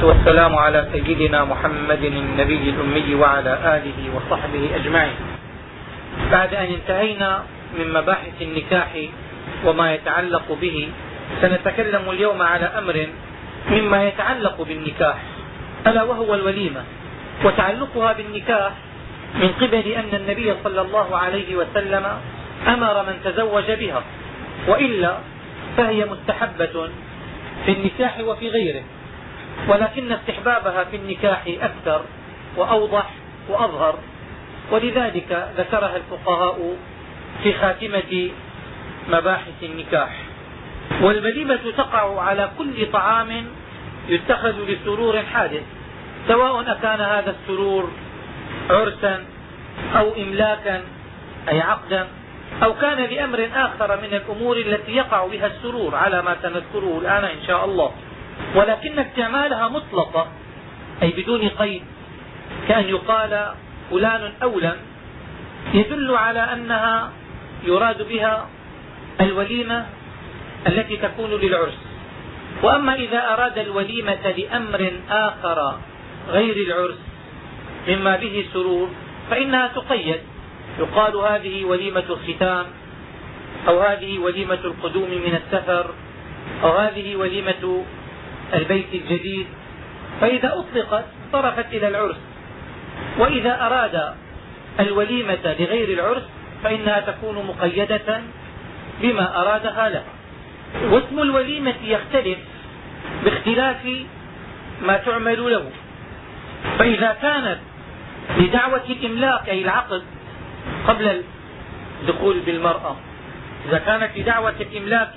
والصلاة والسلام على سيدنا محمد النبي الأمي وعلى آله وصحبه أجمعين. بعد أن انتهينا من مباحث النكاح وما يتعلق به سنتكلم اليوم على أمر مما يتعلق بالنكاح ألا وهو الوليمة. وتعلقها بالنكاح من قبل أن النبي صلى الله عليه وسلم أمر من تزوج بها وإلا فهي مستحبة في النكاح وفي غيره. ولكن استحبابها في النكاح أكثر وأوضح وأظهر. ولذلك ذكرها الفقهاء في خاتمة مباحث النكاح. والوليمة تقع على كل طعام يتخذ لسرور حادث سواء أكان هذا السرور عرسا أو إملاكا أي عقدا أو كان لأمر آخر من الأمور التي يقع بها السرور على ما سنذكره الآن إن شاء الله. ولكن استعمالها مطلقة أي بدون قيد. كأن يقال فلان أولى يدل على أنها يراد بها الوليمة التي تكون للعرس. وأما إذا أراد الوليمة لأمر آخر غير العرس مما به سرور فإنها تقيد. يقال هذه وليمة الختام أو هذه وليمة القدوم من السفر أو هذه وليمة البيت الجديد فإذا أطلقت صرفت إلى العرس وإذا أراد الوليمة لغير العرس فإنها تكون مقيدة بما أرادها له. واسم الوليمة يختلف باختلاف ما تعمل له. فإذا كانت لدعوة الإملاك أي العقد قبل الدخول بالمرأة إذا كانت لدعوة الإملاك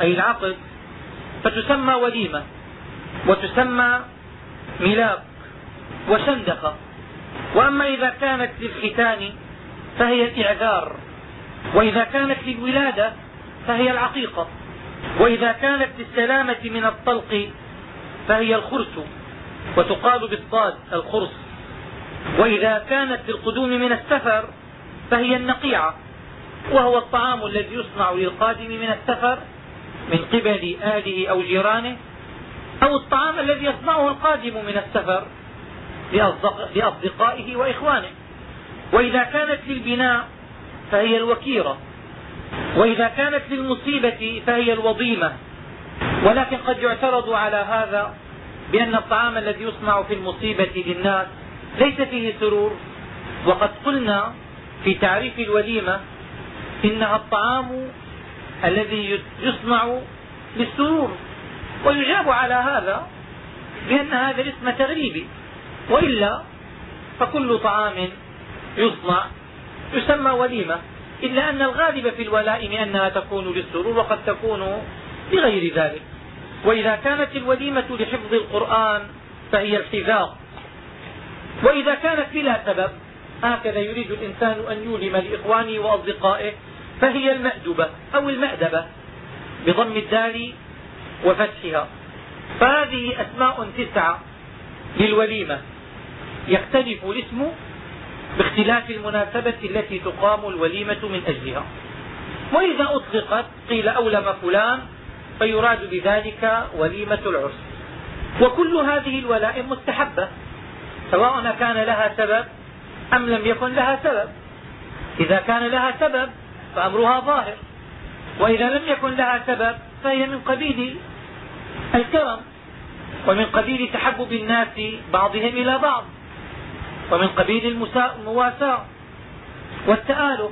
أي العقد فتسمى وليمة. وتسمى ملاك وشندقة وأما إذا كانت للختان فهي الإعذار وإذا كانت للولادة فهي العقيقة وإذا كانت للسلامة من الطلق فهي الخرس وتقال بالصاد الخرس. وإذا كانت للقدوم من السفر فهي النقيعة وهو الطعام الذي يصنع للقادم من السفر من قبل آله أو جيرانه أو الطعام الذي يصنعه القادم من السفر لأصدقائه وإخوانه. وإذا كانت للبناء فهي الوكيرة. وإذا كانت للمصيبة فهي الوضيمة ولكن قد يعترض على هذا بأن الطعام الذي يصنع في المصيبة للناس ليس فيه سرور. وقد قلنا في تعريف الوليمة إنها الطعام الذي يصنع للسرور. ويجاب على هذا بأن هذا الاسم تغريبي. وإلا فكل طعام يصنع يسمى وليمة. إلا أن الغالب في الولائم أنها تكون للسرور وقد تكون لغير ذلك. وإذا كانت الوليمة لحفظ القرآن فهي الحذاق وإذا كانت بلا سبب هكذا يريد الإنسان أن يولم لإخوانه وأصدقائه فهي المأدبة أو المأدبة. بضم الدال وفتحها. فهذه أسماء تسعة للوليمة. يختلف الاسم باختلاف المناسبة التي تقام الوليمة من أجلها. وإذا أطلقت قيل أولم فلان فيراد بذلك وليمة العرس. وكل هذه الولائم مستحبة سواء كان لها سبب أم لم يكن لها سبب. إذا كان لها سبب فأمرها ظاهر. وإذا لم يكن لها سبب فهي من قبيل الكرم ومن قبيل تحبب الناس بعضهم إلى بعض ومن قبيل المواساة والتآلف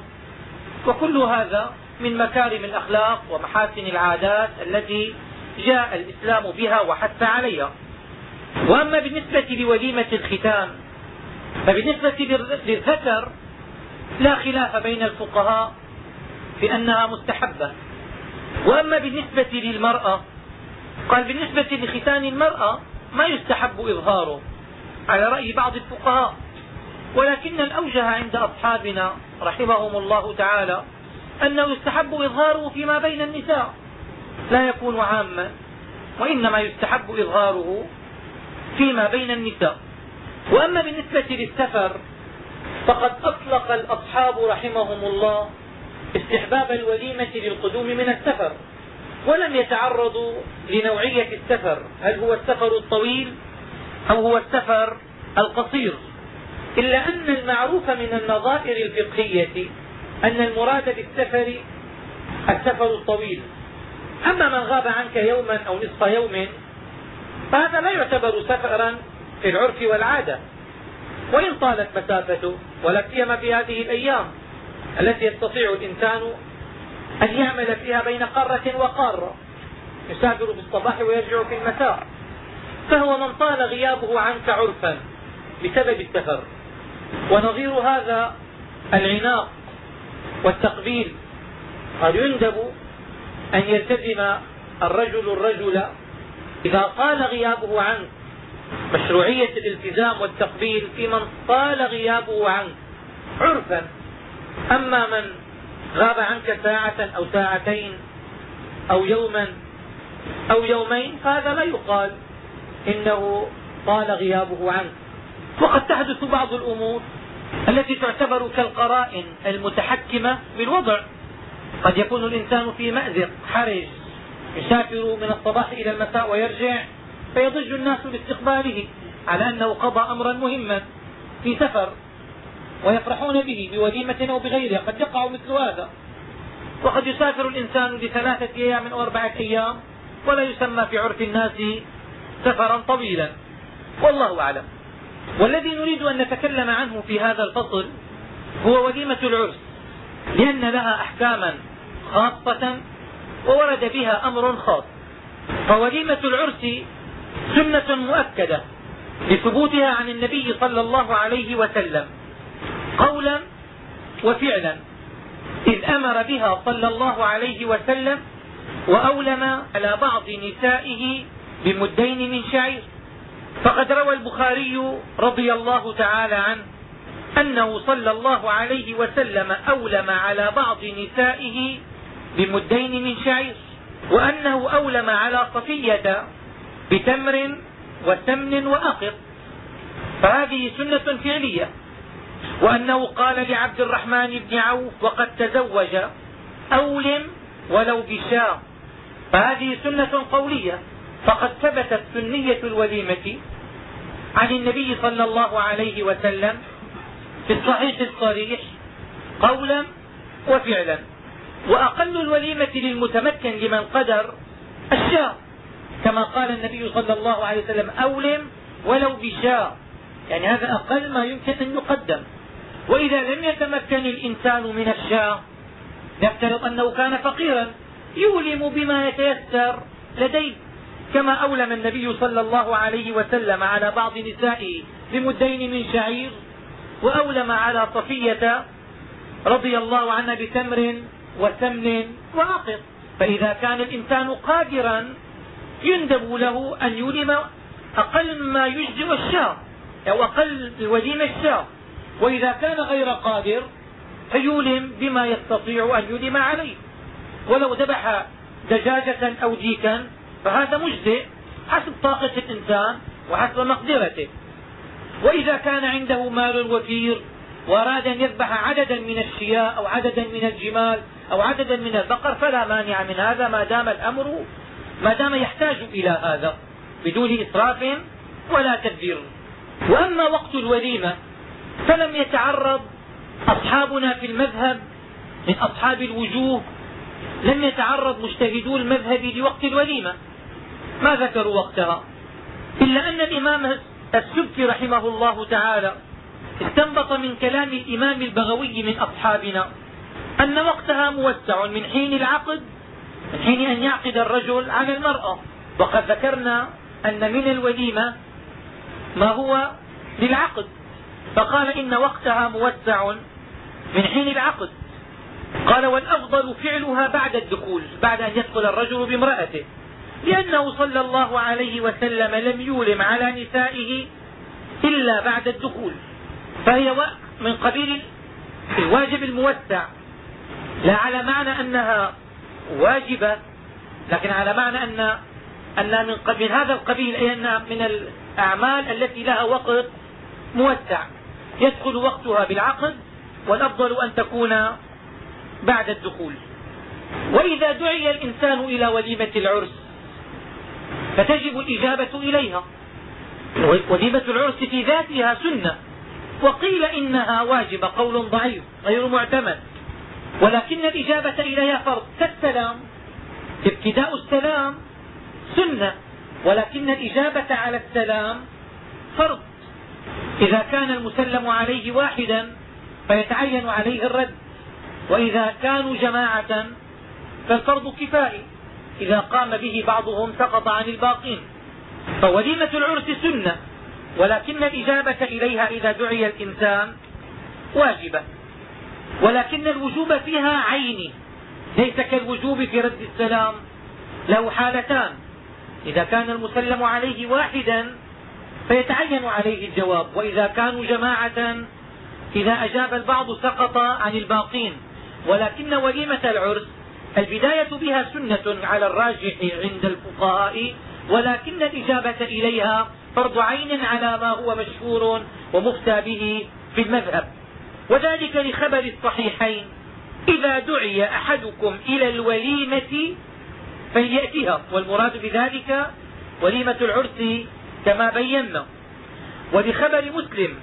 وكل هذا من مكارم الأخلاق ومحاسن العادات التي جاء الإسلام بها وحث عليها. وأما بالنسبة لوليمة الختان فبالنسبة للذكر لا خلاف بين الفقهاء بأنها مستحبة. وأما بالنسبة للمرأة قال بالنسبة لختان المرأة ما يستحب إظهاره على رأي بعض الفقهاء ولكن الأوجه عند أصحابنا رحمهم الله تعالى أنه يستحب إظهاره فيما بين النساء لا يكون عاما وإنما يستحب إظهاره فيما بين النساء. وأما بالنسبة للسفر فقد أطلق الأصحاب رحمهم الله استحباب الوليمة للقدوم من السفر. ولم يتعرضوا لنوعية السفر. هل هو السفر الطويل أو هو السفر القصير؟ إلا أن المعروف من النظائر الفقهية أن المراد بالسفر السفر الطويل. أما من غاب عنك يوما أو نصف يوم فهذا لا يعتبر سفرا في العرف والعادة. وإن طالت مسافته ولا سيما في هذه الأيام التي يستطيع الإنسان أن يعمل فيها بين قارة وقارة يسافر في الصباح ويرجع في المساء. فهو من طال غيابه عنك عرفا بسبب السفر. ونظير هذا العناق والتقبيل. قد يندب أن يلتزم الرجل الرجل إذا طال غيابه عنك. مشروعية الالتزام والتقبيل في من طال غيابه عنك. عرفا. أما من غاب عنك ساعة أو ساعتين أو يوما أو يومين فهذا لا يقال إنه طال غيابه عنك. وقد تحدث بعض الأمور التي تعتبر كالقرائن المتحكمة بالوضع. قد يكون الإنسان في مأزق حرج يسافر من الصباح إلى المساء ويرجع فيضج الناس باستقباله على أنه قضى أمرا مهما في سفر. ويفرحون به بوليمة أو بغيرها قد يقع مثل هذا. وقد يسافر الإنسان لثلاثة أيام أو أربعة أيام ولا يسمى في عرف الناس سفرا طويلا. والله أعلم. والذي نريد أن نتكلم عنه في هذا الفصل هو وليمة العرس لأن لها أحكاما خاصة وورد بها أمر خاص. فوليمة العرس سنة مؤكدة لثبوتها عن النبي صلى الله عليه وسلم. قولا وفعلا. إذ أمر بها صلى الله عليه وسلم وأولم على بعض نسائه بمدين من شعير. فقد روى البخاري رضي الله تعالى عنه أنه صلى الله عليه وسلم أولم على بعض نسائه بمدين من شعير وأنه أولم على صفية بتمر وسمن وأقط. فهذه سنة فعلية. وأنه قال لعبد الرحمن بن عوف وقد تزوج أولم ولو بشاة فهذه سنة قولية. فقد ثبتت سنية الوليمة عن النبي صلى الله عليه وسلم في الصحيح الصريح قولا وفعلا. وأقل الوليمة للمتمكن لمن قدر الشاء كما قال النبي صلى الله عليه وسلم أولم ولو بشاء يعني هذا أقل ما يمكن أن يقدم. وإذا لم يتمكن الإنسان من الشاء نفترض أنه كان فقيرا يولم بما يتيسر لديه. كما أولم النبي صلى الله عليه وسلم على بعض نسائه بمدين من شعير وأولم على صفية رضي الله عنها بتمر وسمن وعقد فإذا كان الإنسان قادرا يندب له أن يولم أقل ما يجزئ الشاة أو أقل الوليمة الشاة وإذا كان غير قادر فيولم بما يستطيع أن يولم عليه. ولو ذبح دجاجة أو ديكا فهذا مجزئ حسب طاقة الإنسان وحسب مقدرته. وإذا كان عنده مال وفير وأراد أن يذبح عددا من الشياء أو عددا من الجمال أو عددا من البقر فلا مانع من هذا ما دام الأمر ما دام يحتاج إلى هذا بدون إسراف ولا تدبير. وأما وقت الوليمة فلم يتعرض أصحابنا في المذهب من أصحاب الوجوه لم يتعرض مجتهدو المذهب لوقت الوليمة. ما ذكروا وقتها؟ إلا أن الإمام السبكي رحمه الله تعالى استنبط من كلام الإمام البغوي من أصحابنا أن وقتها موسع من حين العقد من حين أن يعقد الرجل على المرأة. وقد ذكرنا أن من الوليمة ما هو للعقد. فقال إن وقتها موسع من حين العقد. قال والأفضل فعلها بعد الدخول بعد أن يدخل الرجل بامرأته. لأنه صلى الله عليه وسلم لم يولم على نسائه إلا بعد الدخول. فهي من قبيل الواجب الموسع لا على معنى أنها واجبة لكن على معنى أن أن من, من هذا القبيل أي أنها من الأعمال التي لها وقت موسع يدخل وقتها بالعقد والأفضل أن تكون بعد الدخول. وإذا دعي الإنسان إلى وليمة العرس فتجب الإجابة إليها. وليمة العرس في ذاتها سنة. وقيل إنها واجبة قول ضعيف غير معتمد. ولكن الإجابة إليها فرض. كالسلام ابتداء السلام سنة ولكن الإجابة على السلام فرض. إذا كان المسلم عليه واحدا فيتعين عليه الرد وإذا كانوا جماعة فالفرض كفائي. إذا قام به بعضهم سقط عن الباقين. فوليمة العرس سنة ولكن الإجابة إليها إذا دعي الإنسان واجبة. ولكن الوجوب فيها عيني ليس كالوجوب في رد السلام له حالتان. إذا كان المسلم عليه واحدا فيتعين عليه الجواب وإذا كانوا جماعة إذا أجاب البعض سقط عن الباقين. ولكن وليمة العرس البداية بها سنة على الراجح عند الفقهاء ولكن الإجابة إليها فرض عين على ما هو مشهور ومفتى به في المذهب. وذلك لخبر الصحيحين إذا دعي أحدكم إلى الوليمة فليأتها والمراد بذلك وليمة العرس كما بينا. ولخبر مسلم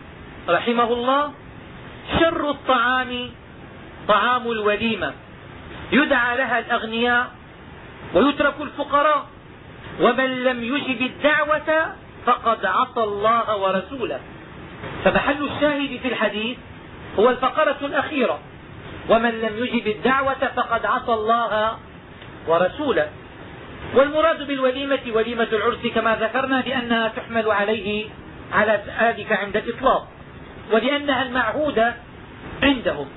رحمه الله شر الطعام طعام الوليمة. يدعى لها الأغنياء ويترك الفقراء. ومن لم يجب الدعوة فقد عصى الله ورسوله. فمحل الشاهد في الحديث هو الفقرة الأخيرة. ومن لم يجب الدعوة فقد عصى الله ورسوله والمراد بالوليمة وليمة العرس كما ذكرنا لأنها تحمل عليه على ذلك عند الإطلاق ولأنها المعهودة عندهم.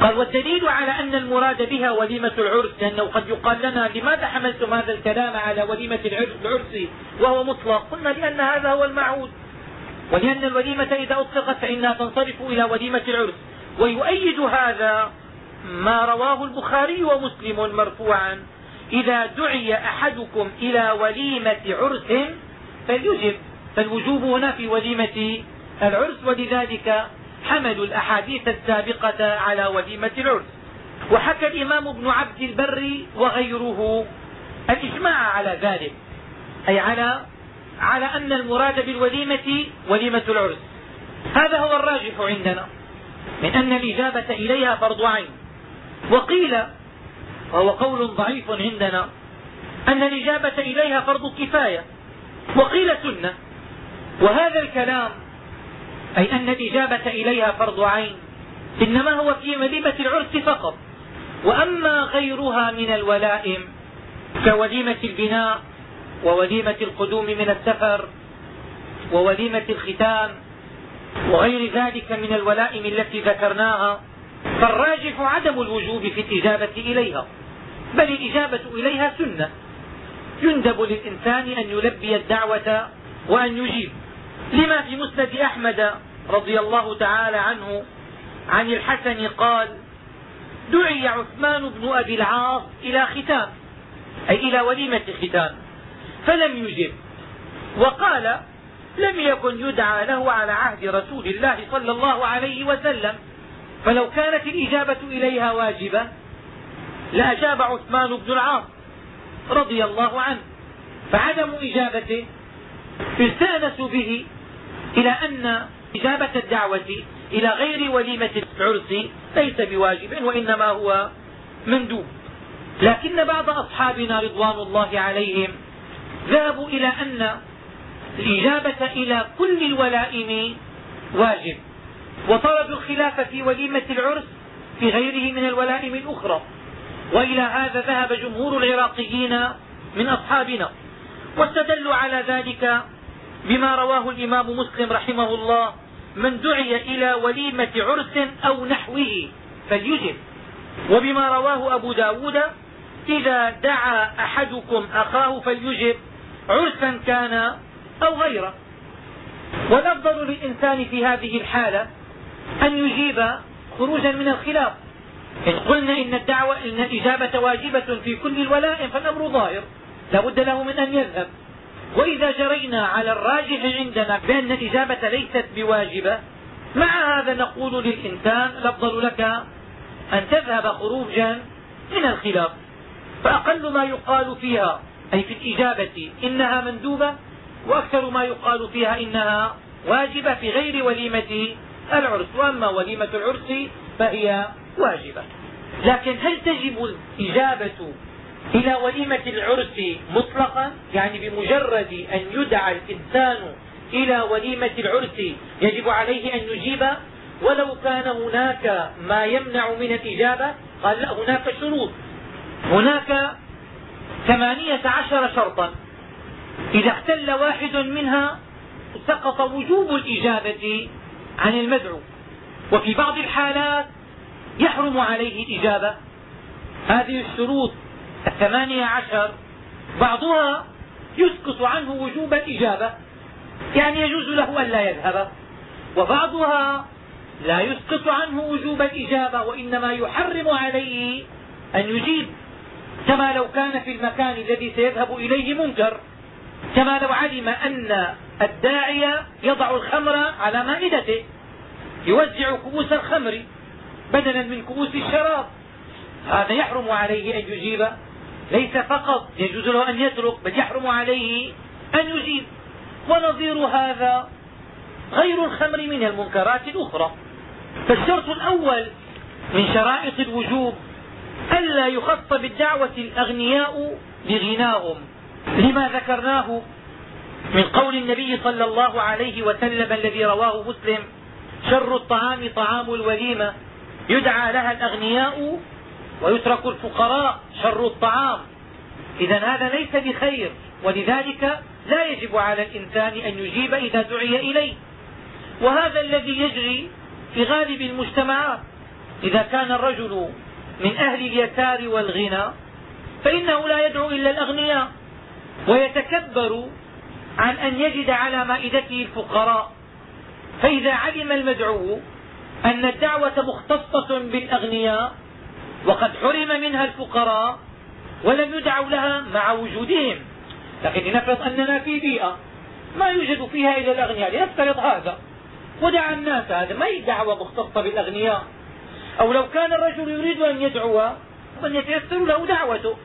قال والدليل على أن المراد بها وليمة العرس لأنه قد يقال لنا لماذا حملتم هذا الكلام على وليمة العرس وهو مطلق؟ قلنا لأن هذا هو المعهود. ولأن الوليمة إذا أطلقت فإنها تنصرف إلى وليمة العرس. ويؤيد هذا ما رواه البخاري ومسلم مرفوعا. إذا دعي أحدكم إلى وليمة عرس فليجب فالوجوب هنا في وليمة العرس ولذلك حملوا الأحاديث السابقة على وليمة العرس. وحكى الإمام ابن عبد البر وغيره الإجماع على ذلك أي على على أن المراد بالوليمة وليمة العرس. هذا هو الراجح عندنا من أن الإجابة إليها فرض عين. وقيل وهو قول ضعيف عندنا أن الإجابة إليها فرض كفاية وقيل سنة. وهذا الكلام أي أن الإجابة إليها فرض عين إنما هو في وليمة العرس فقط. وأما غيرها من الولائم كوليمة البناء ووليمة القدوم من السفر ووليمة الختان وغير ذلك من الولائم التي ذكرناها فالراجح عدم الوجوب في الإجابة إليها بل الإجابة إليها سنة. يندب للإنسان أن يلبي الدعوة وأن يجيب. لما في مسند أحمد رضي الله تعالى عنه عن الحسن قال دعي عثمان بن أبي العاص إلى ختان أي إلى وليمة ختان فلم يجب. وقال لم يكن يدعى له على عهد رسول الله صلى الله عليه وسلم. فلو كانت الإجابة إليها واجبة لأجاب عثمان بن العاص رضي الله عنه فعدم إجابته استأنس به إلى أن إجابة الدعوة إلى غير وليمة العرس ليس بواجب وإنما هو مندوب. لكن بعض أصحابنا رضوان الله عليهم ذهبوا إلى أن الإجابة إلى كل الولائم واجب. وطلبوا الخلاف في وليمة العرس في غيره من الولائم الأخرى وإلى هذا ذهب جمهور العراقيين من أصحابنا. واستدلوا على ذلك بما رواه الإمام مسلم رحمه الله من دعي إلى وليمة عرس أو نحوه فليجب. وبما رواه أبو ب داود إذا دعا أحدكم أخاه فليجب عرسا كان أو غيره. والأفضل للإنسان في هذه الحالة أن يجيب خروجا من الخلاف. إن قلنا إن الدعوة إن الإجابة واجبة في كل الولائم فالأمر ظاهر. لا بد له من أن يذهب. وإذا جرينا على الراجح عندنا بأن الإجابة ليست بواجبة مع هذا نقول للإنسان الأفضل لك أن تذهب خروجا من الخلاف. فأقل ما يقال فيها أي في الإجابة إنها مندوبة وأكثر ما يقال فيها إنها واجبة في غير وليمة العرس وأما وليمة العرس فهي واجبة. لكن هل تجب الإجابة إلى وليمة العرس مطلقا؟ يعني بمجرد أن يدعى الإنسان إلى وليمة العرس يجب عليه أن يجيب؟ ولو كان هناك ما يمنع من الإجابة قال لا هناك شروط. هناك ثمانية عشر شرطا. إذا اختل واحد منها سقط وجوب الإجابة عن المدعو. وفي بعض الحالات يحرم عليه الإجابة. هذه الشروط الثمانية عشر بعضها يسقط عنه وجوب الإجابة. يعني يجوز له أن لا يذهب. وبعضها لا يسقط عنه وجوب الإجابة وإنما يحرم عليه أن يجيب. كما لو كان في المكان الذي سيذهب إليه منكر. كما لو علم أن الداعي يضع الخمر على مائدته يوزع كؤوس الخمر بدلا من كؤوس الشراب. هذا يحرم عليه أن يجيب ليس فقط يجوز له أن يترك بل يحرم عليه أن يجيب. ونظير هذا غير الخمر من المنكرات الأخرى. فالشرط الأول من شرائط الوجوب ألا يخص بالدعوة الأغنياء بغناهم. لما ذكرناه من قول النبي صلى الله عليه وسلم الذي رواه مسلم شر الطعام طعام الوليمة. يدعى لها الأغنياء ويترك الفقراء شر الطعام. إذا هذا ليس بخير ولذلك لا يجب على الإنسان أن يجيب إذا دعي إليه. وهذا الذي يجري في غالب المجتمعات إذا كان الرجل من أهل اليسار والغنى فإنه لا يدعو إلا الأغنياء. ويتكبر عن أن يجد على مائدته الفقراء. فإذا علم المدعو أن الدعوة مختصة بالأغنياء وقد حرم منها الفقراء ولم يدعوا لها مع وجودهم. لكن لنفرض أننا في بيئة ما يوجد فيها إلا الأغنياء لنفترض هذا. ودعا الناس هذا ما هي دعوة مختصة بالأغنياء؟ أو لو كان الرجل يريد أن يدعو من يتيسر له دعوته.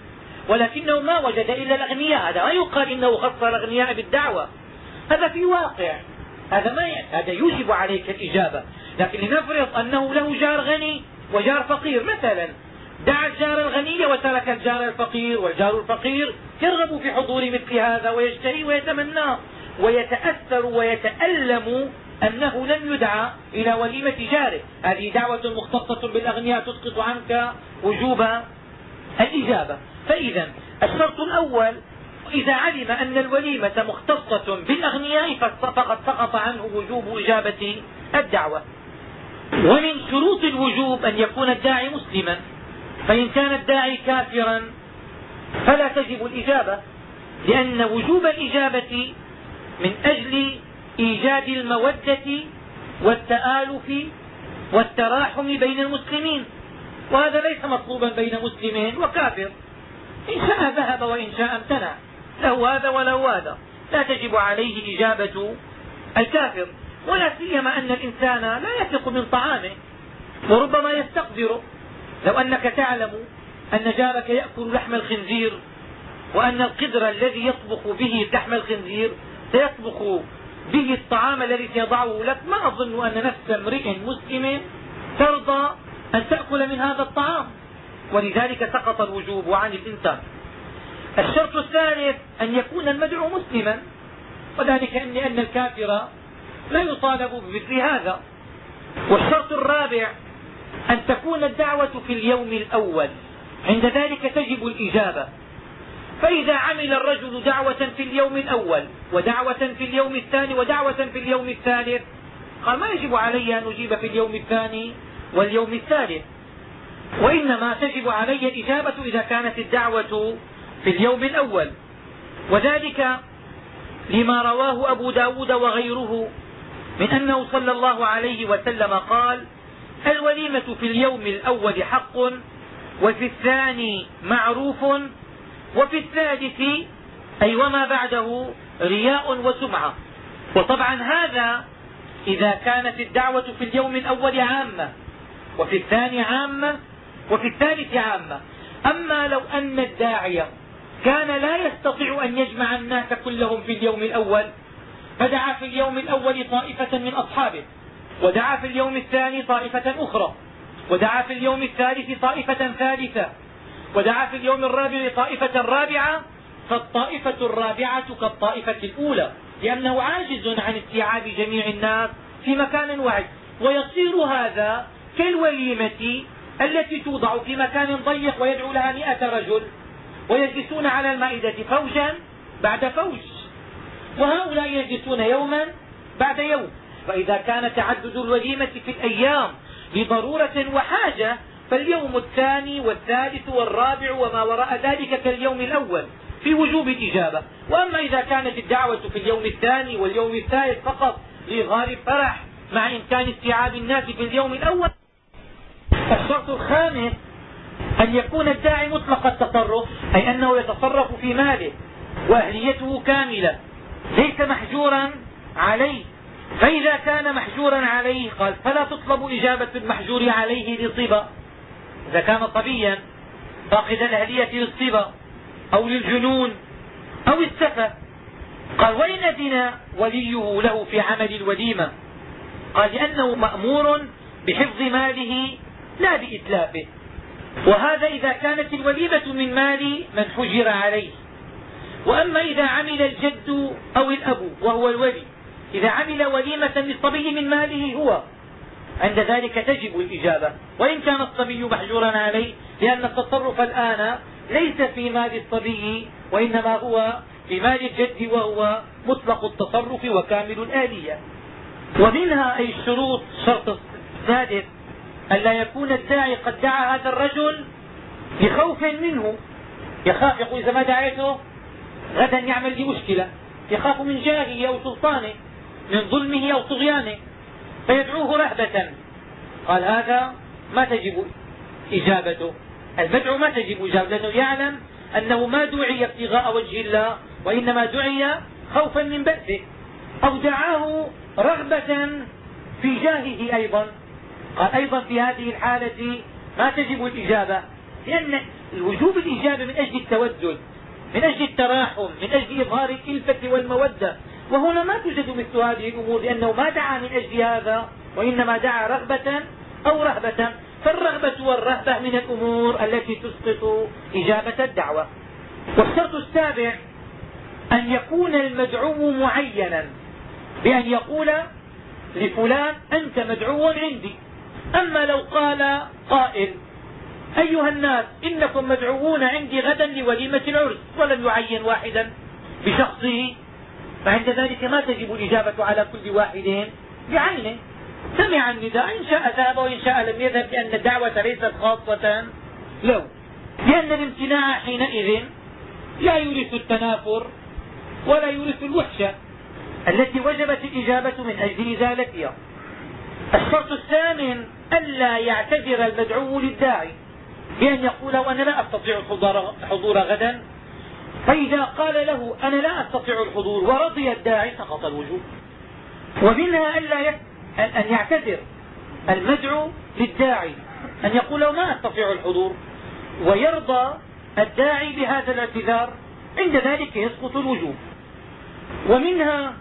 ولكنه ما وجد إلا الأغنياء. هذا ما يقال إنه خص الأغنياء بالدعوة. هذا في واقع. هذا ما يعني هذا يوجب عليك الإجابة. لكن لنفرض أنه له جار غني وجار فقير. مثلا دعا الجار الغني وترك الجار الفقير والجار الفقير يرغب في حضور مثل هذا ويشتهي ويتمناه ويتأثر ويتألم أنه لم يدعى إلى وليمة جاره. هذه دعوة مختصة بالأغنياء تسقط عنك وجوب الإجابة فإذا الشرط الأول إذا علم أن الوليمة مختصة بالأغنياء فقد سقط عنه وجوب إجابة الدعوة. ومن شروط الوجوب أن يكون الداعي مسلما. فإن كان الداعي كافرا فلا تجب الإجابة لأن وجوب الإجابة من أجل إيجاد المودة والتآلف والتراحم بين المسلمين. وهذا ليس مطلوبا بين مسلم وكافر. إن شاء ذهب وإن شاء امتنع. له هذا وله هذا. لا تجب عليه إجابة الكافر. ولا سيما أن الإنسان لا يثق من طعامه وربما يستقدره لو أنك تعلم أن جارك يأكل لحم الخنزير وأن القدر الذي يطبخ به لحم الخنزير سيطبخ به الطعام الذي سيضعه لك ما أظن أن نفس امرئ مسلم ترضى أن تأكل من هذا الطعام. ولذلك سقط الوجوب عن الإنسان. الشرط الثالث أن يكون المدعو مسلما. وذلك لأن الكافر لا يطالب بمثل هذا. والشرط الرابع أن تكون الدعوة في اليوم الأول. عند ذلك تجب الإجابة. فإذا عمل الرجل دعوة في اليوم الأول ودعوة في اليوم الثاني ودعوة في اليوم الثالث قال ما يجب علي أن أجيب في اليوم الثاني؟ واليوم الثالث. وإنما تجب علي الإجابة إذا كانت الدعوة في اليوم الأول. وذلك لما رواه أبو ب داود وغيره من أنه صلى الله عليه وسلم قال الوليمة في اليوم الأول حق وفي الثاني معروف وفي الثالث أي وما بعده رياء وسمعة. وطبعا هذا إذا كانت الدعوة في اليوم الأول عامة. وفي الثاني عامة وفي الثالث عامة. أما لو أن الداعي كان لا يستطيع أن يجمع الناس كلهم في اليوم الأول فدعا في اليوم الأول طائفة من أصحابه ودعا في اليوم الثاني طائفة أخرى ودعا في اليوم الثالث طائفة ثالثة ودعا في اليوم الرابع طائفة رابعة فالطائفة الرابعة كالطائفة الأولى لأنه عاجز عن استيعاب جميع الناس في مكان واحد. ويصير هذا كالوليمة التي توضع في مكان ضيق ويدعو لها ة رجل ويجلسون على المائدة فوجا بعد فوج. وهؤلاء يجلسون يوما بعد يوم. فإذا كان تعدد الوليمة في الأيام لضرورة وحاجة فاليوم الثاني والثالث والرابع وما وراء ذلك كاليوم الأول في وجوب الإجابة. وأما إذا كانت الدعوة في اليوم الثاني واليوم الثالث فقط لإظهار الفرح مع إمكان استيعاب الناس في اليوم الأول الشرط الخامس أن يكون الداعي مطلق التصرف أي أنه يتصرف في ماله وأهليته كاملة. ليس محجورا عليه. فإذا كان محجورا عليه قال فلا تطلب إجابة المحجور عليه للصبا إذا كان طبيا فاقد الأهلية للصبا أو للجنون أو السفة. قال وإن أذن وليه له في عمل الوليمة؟ قال لأنه مأمور بحفظ ماله لا بإتلافه وهذا إذا كانت الوليمة من مال من حجر عليه. وأما إذا عمل الجد أو الأب وهو الولي إذا عمل وليمة للصبي من ماله هو عند ذلك تجب الإجابة. وإن كان الصبي محجورا عليه لأن التصرف الآن ليس في مال الصبي وإنما هو في مال الجد وهو مطلق التصرف وكامل الآلية. ومنها أي الشروط الشرط الثالث ألا يكون الداعي قد دعا هذا الرجل بخوف منه. يخاف يقول إذا ما دعيته غدا يعمل لي مشكلة. يخاف من جاهه أو سلطانه من ظلمه أو طغيانه. فيدعوه رهبة. قال هذا ما تجب إجابته. المدعو ما تجب إجابته لأنه يعلم أنه ما دعي ابتغاء وجه الله وإنما دعي خوفا من بأسه. أو دعاه رغبة في جاهه أيضا. قال أيضا في هذه الحالة ما تجب الإجابة لأن وجوب الإجابة من أجل التودد من أجل التراحم من أجل إظهار الألفة والمودة. وهنا ما توجد مثل هذه الأمور لأنه ما دعا من أجل هذا وإنما دعا رغبة أو رهبة. فالرغبة والرهبة من الأمور التي تسقط إجابة الدعوة. والشرط السابع أن يكون المدعو معينا بأن يقول لفلان أنت مدعو عندي. أما لو قال قائل أيها الناس إنكم مدعوون عندي غدا لوليمة العرس ولم يعين واحدا بشخصه فعند ذلك ما تجب الإجابة على كل واحد بعينه. سمع النداء إن شاء ذهب وإن شاء لم يذهب لأن الدعوة ليست خاصة له. لأن الامتناع حينئذ لا يورث التنافر ولا يورث الوحشة التي وجبت الإجابة من أجل إزالتها. الشرط الثامن ألا يعتذر المدعو للداعي بأن يقول أنا لا أستطيع الحضور غدا. فإذا قال له أنا لا أستطيع الحضور ورضي الداعي سقط الوجوب. ومنها ألا أن يعتذر المدعو للداعي أن يقول ما أستطيع الحضور ويرضى الداعي بهذا الاعتذار عند ذلك يسقط الوجوب. ومنها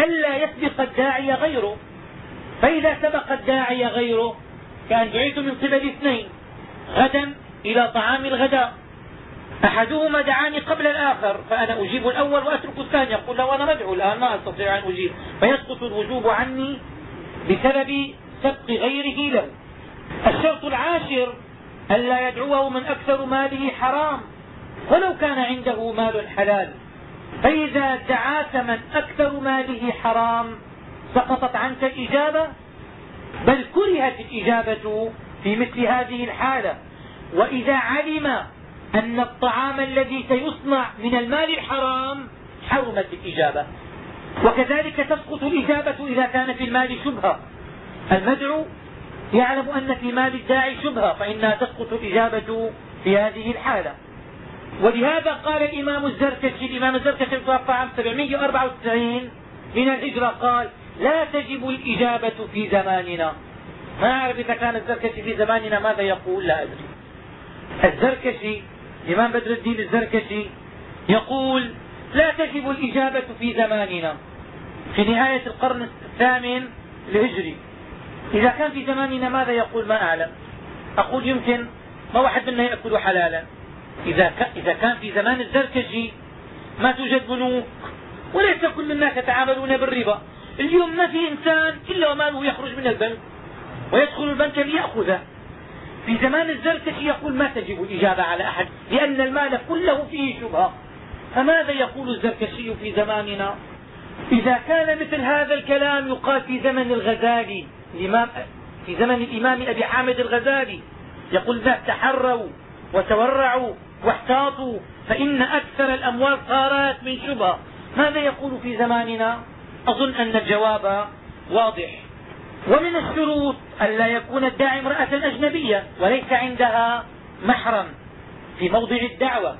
ألا يسبق الداعي غيره فإذا سبق الداعي غيره كان دعيت من قبل اثنين غدا إلى طعام الغداء. أحدهما دعاني قبل الآخر فأنا أجيب الأول وأترك الثاني. يقول له أنا مدعو الآن ما أستطيع أن أجيب. فيسقط الوجوب عني بسبب سبق غيره له. الشرط العاشر ألا يدعوه من أكثر ماله حرام ولو كان عنده مال حلال. فإذا دعاك من أكثر ماله حرام سقطت عنك الإجابة؟ بل كرهت الإجابة في مثل هذه الحالة. وإذا علم أن الطعام الذي سيصنع من المال الحرام حرمت الإجابة. وكذلك تسقط الإجابة إذا كان في المال شبهة. المدعو يعلم أن في مال الداعي شبهة فإنها تسقط الإجابة في هذه الحالة. ولهذا قال الإمام الزركشي الإمام الزركشي المتوفى عام 794 من الهجرة قال لا تجب الإجابة في زماننا. ما أعرف إذا كان الزركشي في زماننا ماذا يقول؟ لا أدري. الزركشي الإمام بدر الدين الزركشي يقول لا تجب الإجابة في زماننا. في نهاية القرن الثامن الهجري إذا كان في زماننا ماذا يقول؟ ما أعلم. أقول يمكن ما واحد منا يأكل حلالا. إذا, إذا كان في زمان الزركشي ما توجد بنوك وليس كل الناس يتعاملون بالربا. اليوم ما في إنسان إلا وماله يخرج من البنك ويدخل البنك ليأخذه. في زمان الزركشي يقول ما تجب الإجابة على أحد لأن المال كله فيه شبهة. فماذا يقول الزركشي في زماننا؟ إذا كان مثل هذا الكلام يقال في زمن الغزالي في زمن الإمام أبي حامد الغزالي يقول ذا تحروا وتورعوا واحتاطوا فإن أكثر الأموال صارت من شبهة. ماذا يقول في زماننا؟ أظن أن الجواب واضح. ومن الشروط ألا يكون الداعي امرأة أجنبية وليس عندها محرم في موضع الدعوة.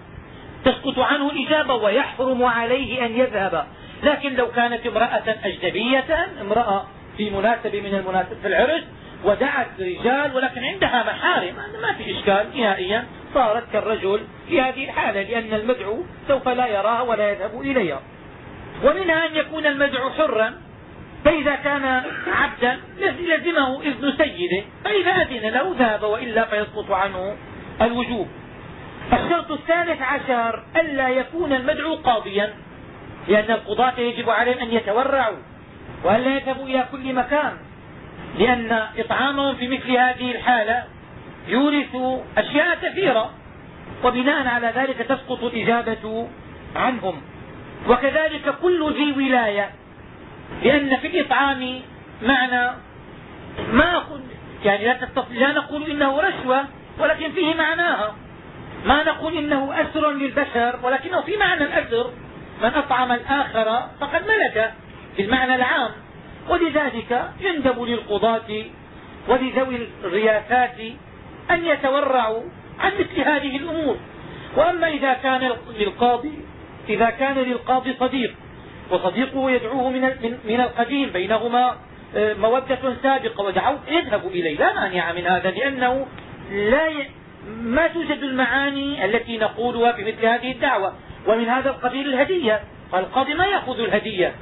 تسقط عنه الإجابة ويحرم عليه أن يذهب. لكن لو كانت امرأة أجنبية امرأة في مناسبة من المناسب في العرس ودعت رجال ولكن عندها محارم ما في إشكال نهائيا. صارت كالرجل في هذه الحالة لأن المدعو سوف لا يراها ولا يذهب إليها. ومنها أن يكون المدعو حرا فإذا كان عبدا لزمه إذن سيده فإذا أذن له ذهب وإلا فيسقط عنه الوجوب. الشرط الثالث عشر ألا يكون المدعو قاضيا لأن القضاة يجب عليهم أن يتورعوا وألا يذهبوا إلى كل مكان لأن إطعامهم في مثل هذه الحالة يورث أشياء كثيرة وبناء على ذلك تسقط الإجابة عنهم. وكذلك كل ذي ولاية لأن في الإطعام معنى ما يعني لا, لا نقول إنه رشوة ولكن فيه معناها. ما نقول إنه أسر للبشر ولكنه في معنى الأسر. من أطعم الآخر فقد ملك في المعنى العام. ولذلك يندب للقضاة ولذوي الرياسات أن يتورعوا عن مثل هذه الأمور. وأما إذا كان للقاضي إذا كان للقاضي صديق وصديقه يدعوه من من القديم بينهما آه، مودة سابقة ودعوه يذهب إليه. لا مانع من هذا لأنه لا ي... ما توجد المعاني التي نقولها في مثل هذه الدعوة. ومن هذا القبيل الهدية. فالقاضي ما يأخذ الهدية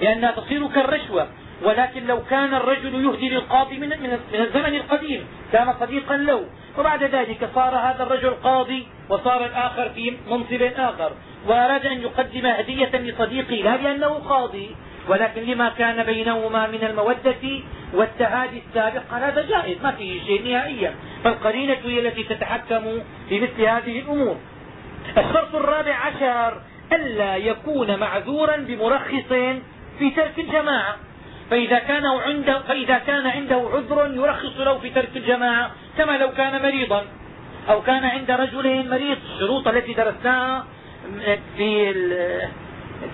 لأنها تصير كالرشوة ولكن لو كان الرجل يهدي للقاضي من, من الزمن القديم كان صديقا له. وبعد ذلك صار هذا الرجل قاضي وصار الآخر في منصب آخر. وأراد أن يقدم هدية لصديقه لا لأنه قاضي ولكن لما كان بينهما من المودة والتهادي السابق قال هذا جائز ما فيه شيء نهائيا. فالقرينة هي التي تتحكم في مثل هذه الأمور. الشرط الرابع عشر ألا يكون معذورا بمرخص في ترك الجماعة. فإذا كان عنده, فإذا كان عنده عذر يرخص له في ترك الجماعة كما لو كان مريضا أو كان عند رجل مريض الشروط التي درسناها في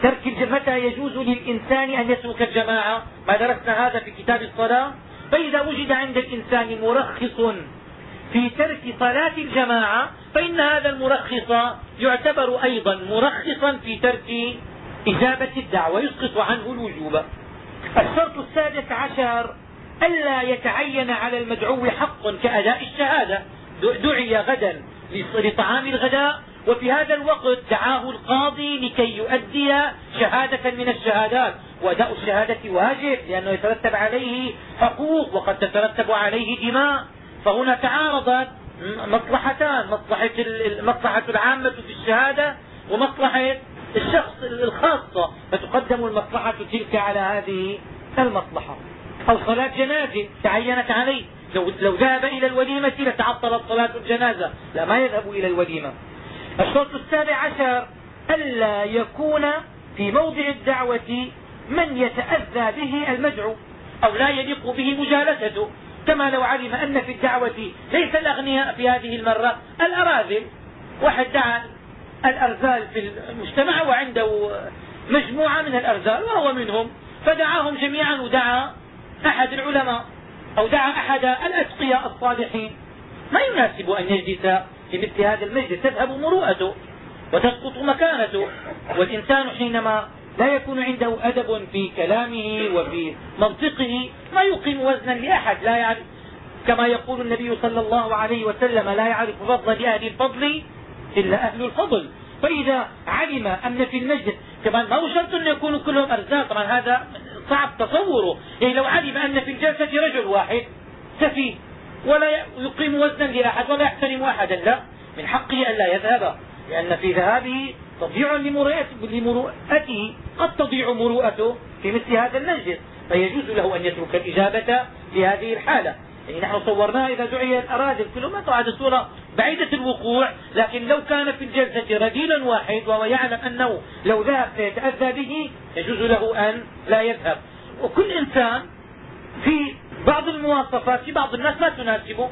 ترك متى يجوز للإنسان أن يترك الجماعة؟ ما درسنا هذا في كتاب الصلاة. فإذا وجد عند الإنسان مرخص في ترك صلاة الجماعة فإن هذا المرخص يعتبر أيضا مرخصا في ترك إجابة الدعوة يسقط عنه الوجوب. الشرط السادس عشر ألا يتعين على المدعو حق كأداء الشهادة. دعي غدا لطعام الغداء وفي هذا الوقت دعاه القاضي لكي يؤدي شهادة من الشهادات. وأداء الشهادة واجب لأنه يترتب عليه حقوق وقد تترتب عليه دماء. فهنا تعارضت مصلحتان مصلحة المصلحة العامة في الشهادة ومصلحة الشخص الخاصة فتقدم المصلحة تلك على هذه المصلحة. أو صلاة جنازة تعينت عليه. لو, لو ذهب إلى الوليمة لتعطلت صلاة الجنازة. لا ما يذهب إلى الوليمة. الشرط السابع عشر ألا يكون في موضع الدعوة من يتأذى به المدعو أو لا يليق به مجالسته. كما لو علم أن في الدعوة ليس الأغنياء في هذه المرة الأراذل. واحد دعا الأرذال في المجتمع وعنده مجموعة من الأرذال وهو منهم فدعاهم جميعا ودعا أحد العلماء أو دعا أحد الأتقياء الصالحين. ما يناسب أن يجلس في مثل هذا المجلس تذهب مروءته وتسقط مكانته والإنسان حينما لا يكون عنده أدب في كلامه وفي منطقه ما يقيم وزنا لأحد لا يعرف كما يقول النبي صلى الله عليه وسلم لا يعرف فضلا لأهل الفضل إلا أهل الفضل. فإذا علم أن في المسجد كمان ما هو شرط أن يكونوا كلهم أرزاق طبعا هذا صعب تصوره. يعني لو علم أن في الجلسة رجل واحد سفيه ولا يقيم وزنا لأحد ولا يحترم أحدا لا. من حقه ألا يذهب لأن في ذهابه تضيع لمروءته قد تضيع مروءته في مثل هذا المسجد. فيجوز له أن يترك الإجابة في هذه الحالة. يعني نحن صورناها إذا دعي الأراذل كلهم ما هذه الصورة بعيدة الوقوع لكن لو كان في الجلسة رجلا واحد وهو يعلم أنه لو ذهب سيتأذى به يجوز له أن لا يذهب. وكل إنسان في بعض المواصفات في بعض الناس ما تناسبه.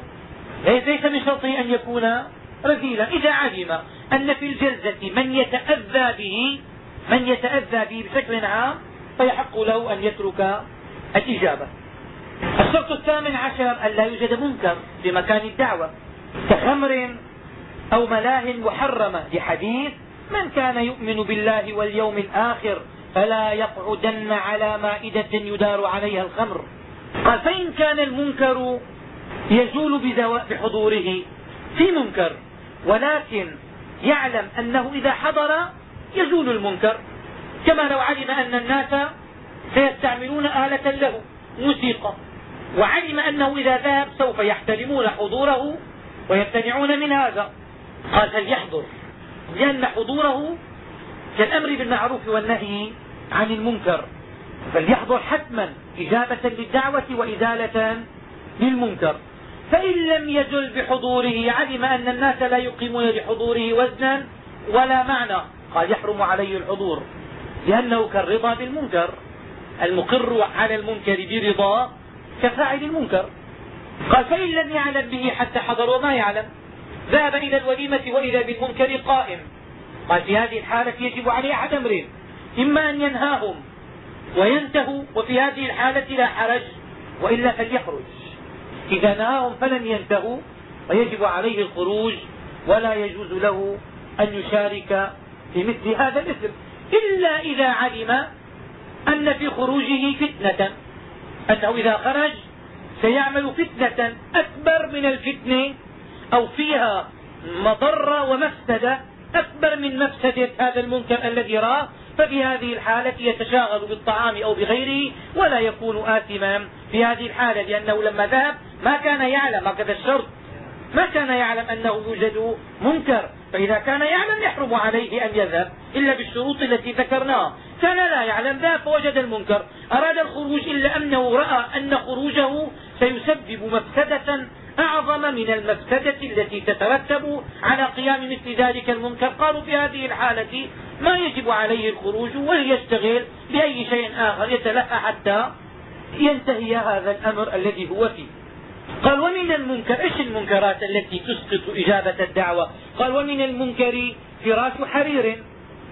ليس من شرطه أن يكون رذيلا إذا علم أن في الجلسة من يتأذى به من يتأذى به بشكل عام فيحق له أن يترك الإجابة. الشرط الثامن عشر أن لا يوجد منكر في مكان الدعوة كخمر أو ملاه محرمة. لحديث من كان يؤمن بالله واليوم الآخر فلا يقعدن على مائدة يدار عليها الخمر. قال فإن كان المنكر يزول بحضوره في منكر. ولكن يعلم أنه إذا حضر يزول المنكر. كما لو علم أن الناس سيستعملون آلة له موسيقى. وعلم أنه إذا ذهب سوف يحترمون حضوره ويمتنعون من هذا. قال فليحضر لأن حضوره كالأمر بالمعروف والنهي عن المنكر. فليحضر حتما إجابة للدعوة وإزالة للمنكر. فإن لم يزل بحضوره علم أن الناس لا يقيمون بحضوره وزنا ولا معنى. قال يحرم عليه الحضور لأنه كالرضا بالمنكر. المقر على المنكر برضا كفاعل المنكر. قال فإن لم يعلم به حتى حضر وما يعلم. ذهب إلى الوليمة وإذا بالمنكر قائم. قال في هذه الحالة يجب عليه أحد أمرين إما أن ينهاهم وينتهوا وفي هذه الحالة لا حرج وإلا فليخرج. إذا نهاهم فلم ينتهوا ويجب عليه الخروج ولا يجوز له أن يشارك في مثل هذا الإثم إلا إذا علم أن في خروجه فتنة. أنه إذا خرج سيعمل فتنة أكبر من الفتنة أو فيها مضرة ومفسدة أكبر من مفسدة هذا المنكر الذي راه ففي هذه الحالة يتشاغل بالطعام أو بغيره ولا يكون آثما في هذه الحالة لأنه لما ذهب ما كان يعلم هكذا الشرط ما كان يعلم أنه يوجد منكر. فإذا كان يعلم يحرم عليه أن يذهب إلا بالشروط التي ذكرناها. كان لا يعلم ذهب فوجد المنكر. أراد الخروج إلا أنه رأى أن خروجه سيسبب مفسدة أعظم من المفسدة التي تترتب على قيام مثل ذلك المنكر. قالوا في هذه الحالة ما يجب عليه الخروج وليشتغل بأي شيء آخر. يتلهى حتى ينتهي هذا الأمر الذي هو فيه. قال ومن المنكر إيش المنكرات التي تسقط إجابة الدعوة؟ قال ومن المنكر فراش حرير.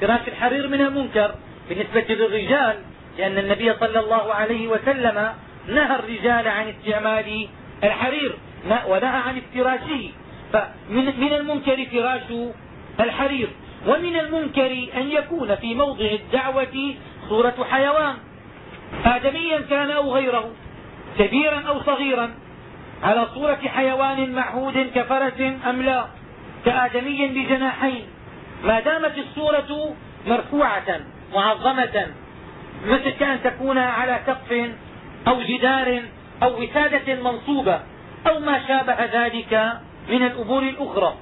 فراش الحرير من المنكر بالنسبة للرجال لأن النبي صلى الله عليه وسلم نهى الرجال عن استعمال الحرير ونهى عن افتراشه. فمن من المنكر فراش الحرير. ومن المنكر أن يكون في موضع الدعوة صورة حيوان آدميا كان أو غيره كبيرا أو صغيرا. على صورة حيوان معهود كفرس أم لا؟ كآدمي بجناحين. ما دامت الصورة مرفوعة معظمة مثل كان تكون على سقف أو جدار أو وسادة منصوبة أو ما شابه ذلك من الأمور الأخرى؟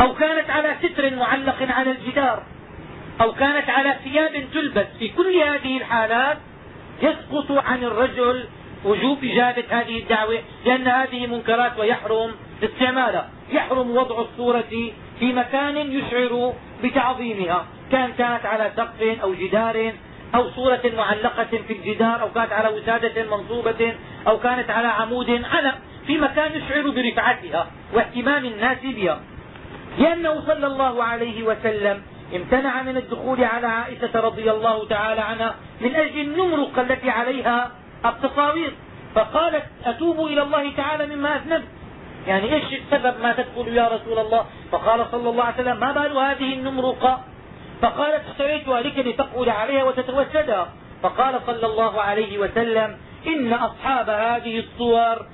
أو كانت على ستر معلق على الجدار؟ أو كانت على ثياب تلبس في كل هذه الحالات يسقط عن الرجل وجوب إجابة هذه الدعوة لأن هذه منكرات ويحرم استعمالها. يحرم وضع الصورة في مكان يشعر بتعظيمها كان كانت على سقف أو جدار أو صورة معلقة في الجدار أو كانت على وسادة منصوبة أو كانت على عمود على في مكان يشعر برفعتها واهتمام الناس بها. لأنه صلى الله عليه وسلم امتنع من الدخول على عائشة رضي الله تعالى عنها من أجل النمرق التي عليها التصاوير فقالت أتوب إلى الله تعالى مما أذنبت يعني إيش السبب ما تدخل يا رسول الله؟ فقال صلى الله عليه وسلم ما بال هذه النمرقة فقالت اشتريتها لك لتقعد عليها وتتوسدها فقال صلى الله عليه وسلم إن أصحاب هذه الصور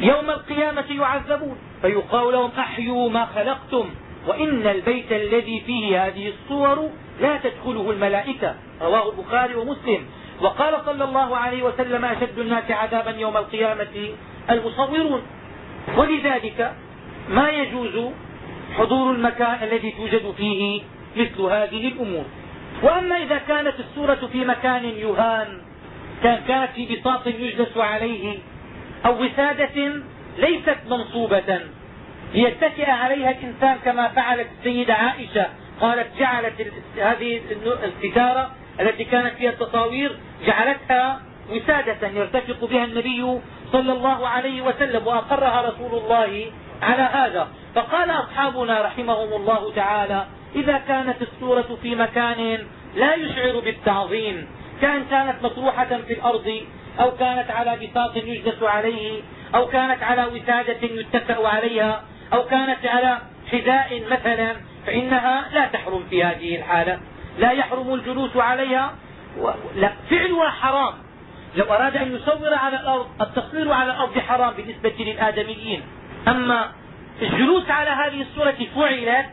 يوم القيامة يعذبون. فيقال لهم أحيوا ما خلقتم وإن البيت الذي فيه هذه الصور لا تدخله الملائكة. رواه البخاري ومسلم. وقال صلى الله عليه وسلم أشد الناس عذابا يوم القيامة المصورون. ولذلك ما يجوز حضور المكان الذي توجد فيه مثل هذه الأمور. وأما إذا كانت الصورة في مكان يهان كانت في بساط يجلس عليه أو وسادة ليست منصوبة ليتكئ عليها الإنسان كما فعلت السيدة عائشة قالت جعلت هذه الستارة التي كانت فيها التصاوير جعلتها وسادة يرتفق بها النبي صلى الله عليه وسلم وأقرها رسول الله على هذا. فقال أصحابنا رحمهم الله تعالى إذا كانت السورة في مكان لا يشعر بالتعظيم كأن كانت مطروحة في الأرض أو كانت على بساط يجلس عليه أو كانت على وسادة يتكأ عليها أو كانت على حذاء مثلا فإنها لا تحرم في هذه الحالة. لا يحرم الجلوس عليها لا فعلها حرام. لو أراد أن يصور على الأرض التصوير على الأرض حرام بالنسبة للآدميين. أما الجلوس على هذه الصورة فعلت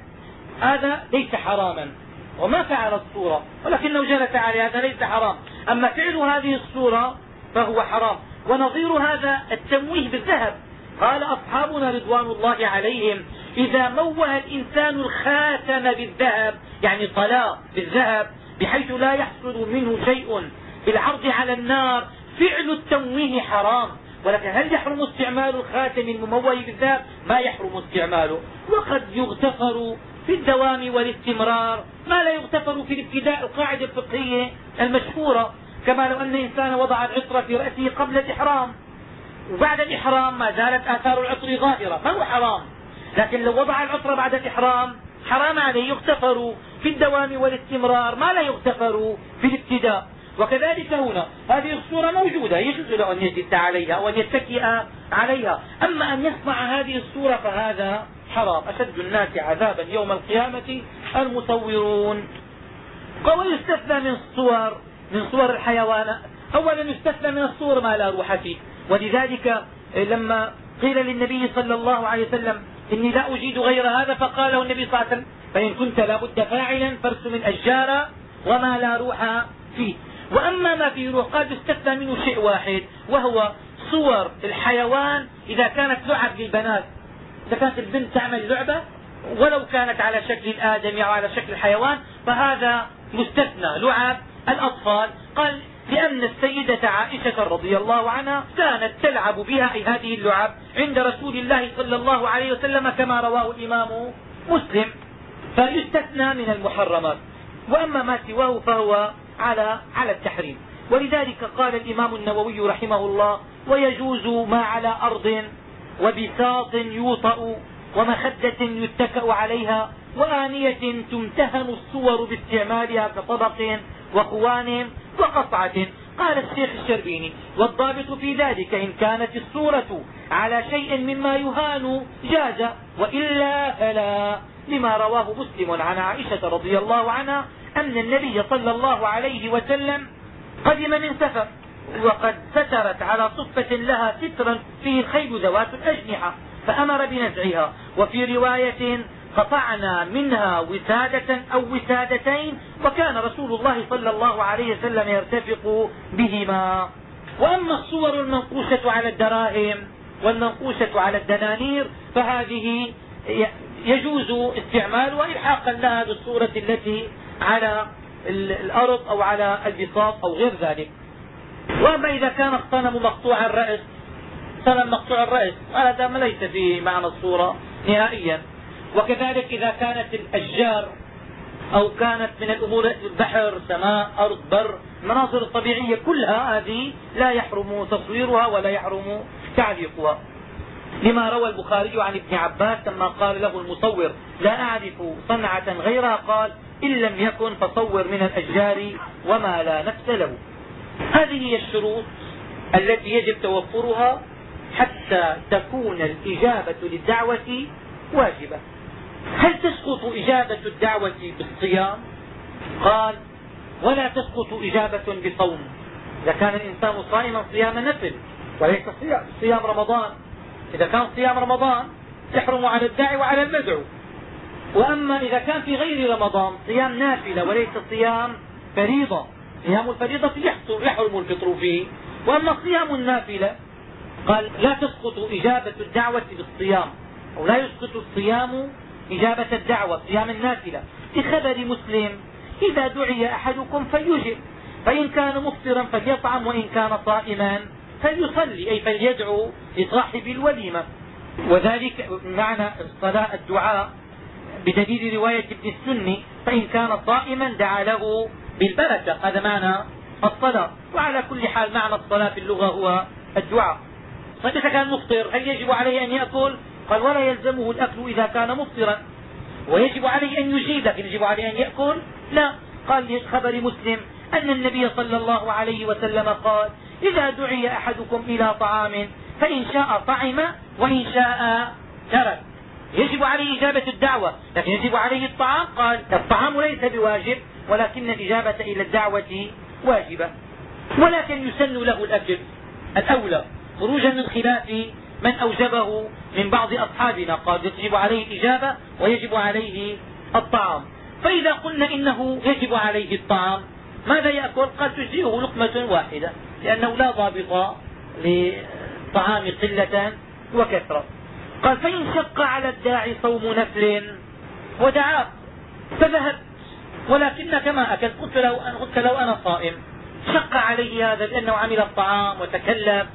هذا ليس حراما. وما فعل الصورة ولكنه جلس عليها هذا ليس حرام. أما فعل هذه الصورة فهو حرام. ونظير هذا التمويه بالذهب. قال أصحابنا رضوان الله عليهم إذا موه الإنسان الخاتم بالذهب يعني طلاء بالذهب بحيث لا يحصل منه شيء بالعرض على النار فعل التمويه حرام. ولكن هل يحرم استعمال الخاتم المموه بالذهب؟ ما يحرم استعماله. وقد يغتفر في الدوام والاستمرار ما لا يغتفر في الابتداء القاعدة الفقهية المشهورة. كما لو أن إنسان وضع العطر في رأسه قبل الإحرام. وبعد الإحرام ما زالت آثار العطر ظاهرة فهو حرام؟ لكن لو وضع العطر بعد الإحرام حرام عليه يغتفر في الدوام والاستمرار ما لا يغتفر في الابتداء. وكذلك هنا هذه الصورة موجودة يجوز له أن يجلس عليها أو أن يتكئ عليها. أما أن يصنع هذه الصورة فهذا حرام. أشد الناس عذابا يوم القيامة المصورون. ويستثنى من الصور من صور الحيوانات. اولا يستثنى من الصور ما لا روح فيه. ولذلك لما قيل للنبي صلى الله عليه وسلم إني لا أجيد غير هذا فقال له النبي صلى الله عليه وسلم. فإن كنت لابد فاعلا فارسم الأشجار وما لا روح فيه. وأما ما فيه روح قال يستثنى منه شيء واحد وهو صور الحيوان إذا كانت لعب للبنات. إذا كانت البنت تعمل لعبة ولو كانت على شكل الآدمي أو على شكل الحيوان فهذا مستثنى لعب الأطفال. قال لأن السيدة عائشة رضي الله عنها كانت تلعب بها أي هذه اللعب عند رسول الله صلى الله عليه وسلم كما رواه الإمام مسلم. فيستثنى من المحرمات وأما ما سواه فهو على على التحريم. ولذلك قال الإمام النووي رحمه الله ويجوز ما على أرض وبساط يوطأ ومخدة يتكأ عليها وآنية تمتهن الصور باستعمالها كطبق وقوان وقطعة. قال الشيخ الشربيني والضابط في ذلك إن كانت الصورة على شيء مما يهان جاز وإلا فلا. لما رواه مسلم عن عائشة رضي الله عنها أن النبي صلى الله عليه وسلم قدم من سفر وقد سترت على صفة لها سترا فيه الخيل ذوات الأجنحة فأمر بنزعها. وفي رواية قطعنا منها وسادة أو وسادتين وكان رسول الله صلى الله عليه وسلم يرتفق بهما. وأما الصور المنقوشة على الدراهم والمنقوشة على الدنانير فهذه يجوز استعمالها الحاقا لها بالصورة التي على الأرض أو على البساط أو غير ذلك. وأما إذا كان الصنم مقطوع الرأس صنم مقطوع الرأس هذا ما ليس في معنى الصورة نهائيا. وكذلك إذا كانت الأشجار أو كانت من الأمور بحر سماء أرض بر المناظر الطبيعية كلها هذه لا يحرم تصويرها ولا يحرم تعليقها. لما روى البخاري عن ابن عباس لما قال له المصور لا أعرف صنعة غيرها قال إن لم يكن فصور من الأشجار وما لا نفس له. هذه هي الشروط التي يجب توفرها حتى تكون الإجابة للدعوة واجبة. هل تسقط إجابة الدعوة بالصيام؟ قال ولا تسقط إجابة بصوم. إذا كان الإنسان صائما صيام نفل وليس صيام رمضان. إذا كان صيام رمضان يحرم على الداعي وعلى المدعو وأما إذا كان في غير رمضان صيام نافلة وليس صيام فريضة. صيام الفريضة يحرم الفطر فيه. وأما صيام النافلة قال لا تسقط إجابة الدعوة بالصيام. أو لا يسقط الصيام إجابة الدعوة صيام النافلة. بخبر مسلم إذا دعي أحدكم فليجب فإن كان مفطرا فليطعم وإن كان صائما فليصلي أي فليدعو لصاحب الوليمة. وذلك معنى الصلاة الدعاء بدليل رواية ابن السني فإن كان صائما دعا له بالبركة. هذا معنى الصلاة. وعلى كل حال معنى الصلاة في اللغة هو الدعاء. طيب إذا كان مفطر هل يجب عليه أن يأكل؟ قال ولا يلزمه الأكل إذا كان مفطرا. ويجب عليه أن يجيب لكن يجب عليه أن يأكل؟ لا. قال خبر مسلم أن النبي صلى الله عليه وسلم قال إذا دعي أحدكم إلى طعام فإن شاء طعم وإن شاء ترك. يجب عليه إجابة الدعوة لكن يجب عليه الطعام؟ قال الطعام ليس بواجب ولكن الإجابة إلى الدعوة واجبة. ولكن يسن له الأجر الأولى خروجا من خلاف من أوجبه من بعض أصحابنا قال يجب عليه الإجابة ويجب عليه الطعام. فإذا قلنا إنه يجب عليه الطعام ماذا يأكل؟ قال تجزئه لقمة واحدة لأنه لا ضابط للطعام قلة وكثرة. قال فإن شق على الداعي صوم نفل ودعاه فذهبت ولكنك ما أكلت قلت له, قلت لو أنا صائم شق عليه هذا لأنه عمل الطعام وتكلف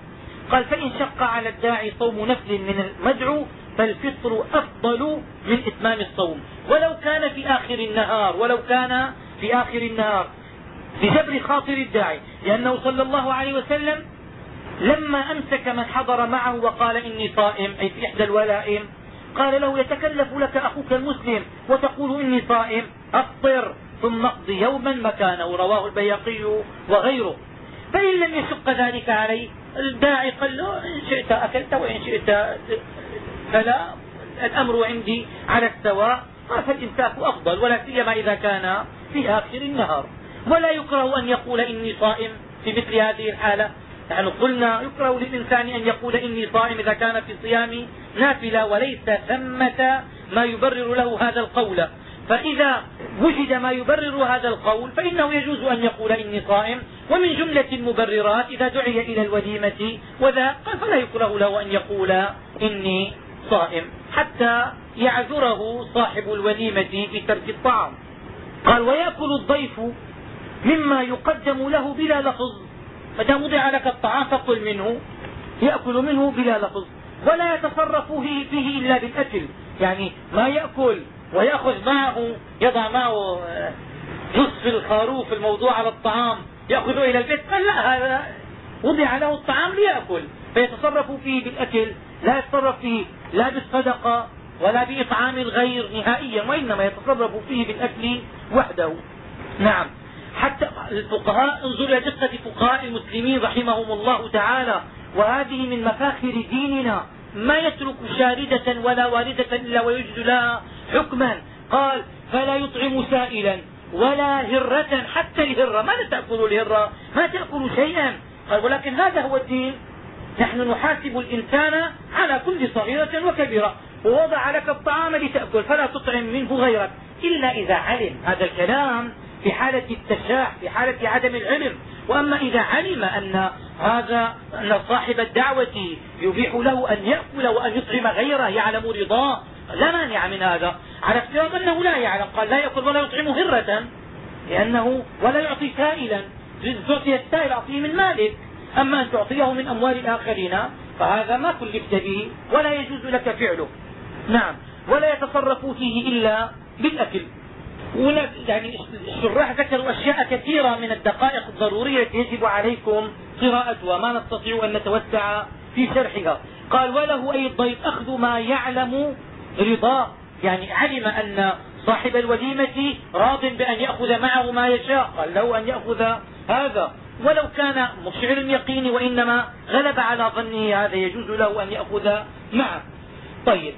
قال فإن شق على الداعي صوم نفل من المدعو فالفطر أفضل من إتمام الصوم. ولو كان في آخر النهار ولو كان في آخر النهار بجبر خاطر الداعي لأنه صلى الله عليه وسلم لما أمسك من حضر معه وقال إني صائم أي في إحدى الولائم قال له يتكلف لك أخوك المسلم وتقول إني صائم أفطر ثم اقض يوما مكانه رواه البياقي وغيره. فإن لم يشق ذلك عليه الداعي قال له إن شئت أكلت وإن شئت فلا الأمر عندي على السواء. فالإمساك أفضل ولا سيما إذا كان في آخر النهار. ولا يكره أن يقول إني صائم في مثل هذه الحالة. نحن قلنا يكره للإنسان أن يقول إني صائم إذا كان في صيام نافلة وليس ثمة ما يبرر له هذا القول. فإذا وجد ما يبرر هذا القول فإنه يجوز أن يقول إني صائم ومن جملة المبررات إذا دعي إلى الوليمة وذا قال فلا يكره له أن يقول إني صائم حتى يعذره صاحب الوليمة في ترك الطعام. قال ويأكل الضيف مما يقدم له بلا لفظ دام وضع لك الطعام فقل منه يأكل منه بلا لفظ ولا يتصرف فيه إلا بالأكل يعني ما يأكل ويأخذ معه يضع معه آه، نصف الخروف الموضوع على الطعام يأخذه إلى البيت. قال لا هذا وضع له الطعام ليأكل. فيتصرف فيه بالأكل لا يتصرف فيه لا بالصدقة ولا بإطعام الغير نهائيا وإنما يتصرف فيه بالأكل وحده. نعم. حتى الفقهاء انظر إلى دقة فقهاء المسلمين رحمهم الله تعالى وهذه من مفاخر ديننا. ما يترك شاردة ولا واردة إلا ويجد لها حكما قال فلا يطعم سائلا ولا هرة حتى الهرة. ماذا تأكل الهرة؟ ما تأكل شيئا. قال ولكن هذا هو الدين. نحن نحاسب الإنسان على كل صغيرة وكبيرة. ووضع لك الطعام لتأكل فلا تطعم منه غيرك إلا إذا علم. هذا الكلام في حالة التشاح في حالة عدم العلم. وأما إذا علم أن هذا أن صاحب الدعوة يبيح له أن يأكل وأن يطعم غيره يعلم رضاه لا مانع من هذا. على افتراض أنه لا يعلم. قال لا يأكل ولا يطعم هرة لأنه ولا يعطي سائلا. تعطي السائل أعطيه من مالك. أما أن تعطيه من أموال الآخرين فهذا ما كلفت به ولا يجوز لك فعله. نعم. ولا يتصرف فيه إلا بالأكل. هنا يعني الشراح ذكروا أشياء كثيرة من الدقائق الضرورية يجب عليكم قراءتها. ما نستطيع أن نتوسع في شرحها. قال وله الضيف أخذ ما يعلم رضاه يعني علم أن صاحب الوليمة راض بأن يأخذ معه ما يشاء. قال له أن يأخذ هذا. ولو كان مشعر اليقين وإنما غلب على ظنه هذا يجوز له أن يأخذ معه. طيب.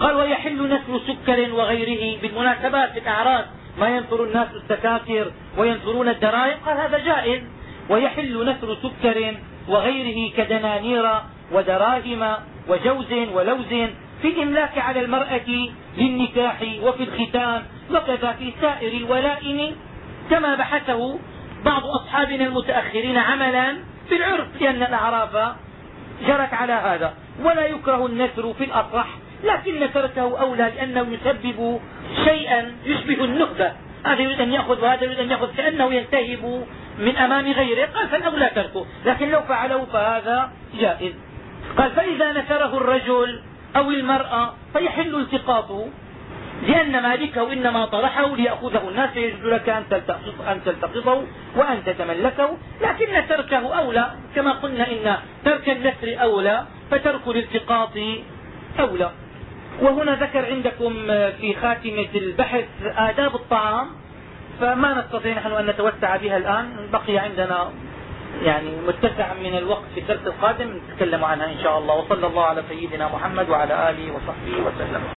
قال ويحل نسل سكر وغيره بالمناسبات في الأعراض ما ينثر الناس السكاكر وينثرون الدرائم قال هذا جائز. ويحل نثر سكر وغيره كدنانير ودراهم وجوز ولوز في الإملاك على المرأة للنكاح وفي الختان وكذا في سائر الولائم كما بحثه بعض أصحابنا المتأخرين عملا في العرف لأن الأعراف جرت على هذا. ولا يكره النثر في الأصح لكن تركه أولى لأنه يسبب شيئا يشبه النهبة هذا يريد أن يأخذ وهذا يريد أن يأخذ كأنه ينتهب من أمام غيره. قال فالأولى تركه لكن لو فعله فهذا جائز. قال فإذا نثره الرجل أو المرأة فيحل التقاطه لأن مالكه إنما طرحه ليأخذه الناس فيجوز لك أن تلتقطه وأن تتملكه لكن تركه أولى. كما قلنا إن ترك النثر أولى فترك الالتقاط أولى. وهنا ذكر عندكم في خاتمة البحث آداب الطعام فما نستطيع نحن أن نتوسع بها الآن بقي عندنا يعني متسع من الوقت في الدرس القادم نتكلم عنها إن شاء الله. وصلى الله على سيدنا محمد وعلى آله وصحبه وسلم.